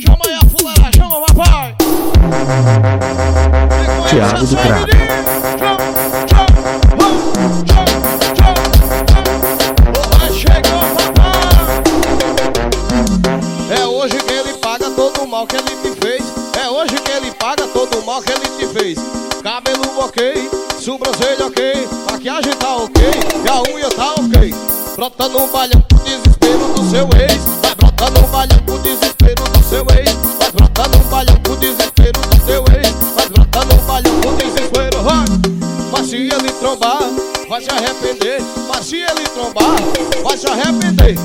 Chama aí a fulana, chama papai. Thiago do papai. É hoje que ele paga todo o mal que ele te fez. É hoje que ele paga todo o mal que ele te fez. Cabelo ok, sobrancelha ok, maquiagem tá ok, e a unha tá ok. Brota no balhão desespero do seu ex. Vai brotar no balhão desespero seu ex. Vai brotar no balhão pro desespero do seu ex. Vai brotar no balhão pro desespero. Vai. Mas se ele trombar, vai se arrepender. Mas se ele trombar, vai se arrepender.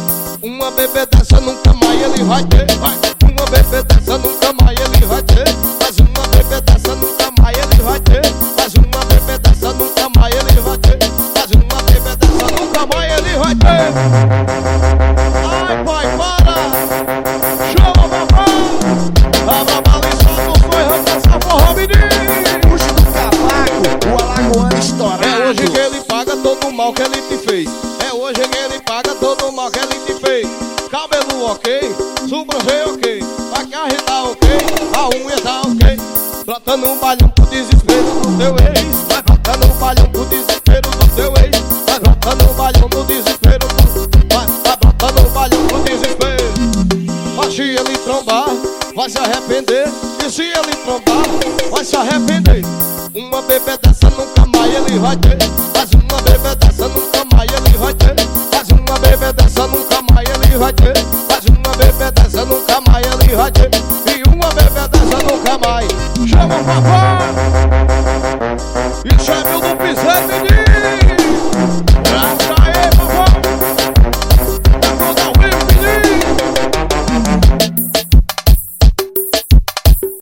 Uma bebê dessa nunca mais ele vai ter. Vai. Uma bebê dessa nunca mais ele vai ter. Mas uma bebê dessa nunca mais ele vai ter. Mas uma bebê dessa nunca mais ele vai ter. Mas uma bebê dessa nunca mais ele vai ter. Mal que ele te fez. É hoje que ele paga todo o mal que ele te fez. Cabelo ok, sobrancelha ok, maquiagem tá ok, a unha tá ok. Brotando um balhão pro desespero do teu ex. Vai brotando um balhão pro desespero do teu ex. Vai brotando um balhão pro desespero do... Vai, vai brotando um balhão pro desespero. Mas se ele trombar, vai se arrepender. E se ele trombar, vai se arrepender. Uma bebê dessa nunca mais ele vai ter. E uma bebedaça nunca mais. Chama o papai E chame o do piso menino.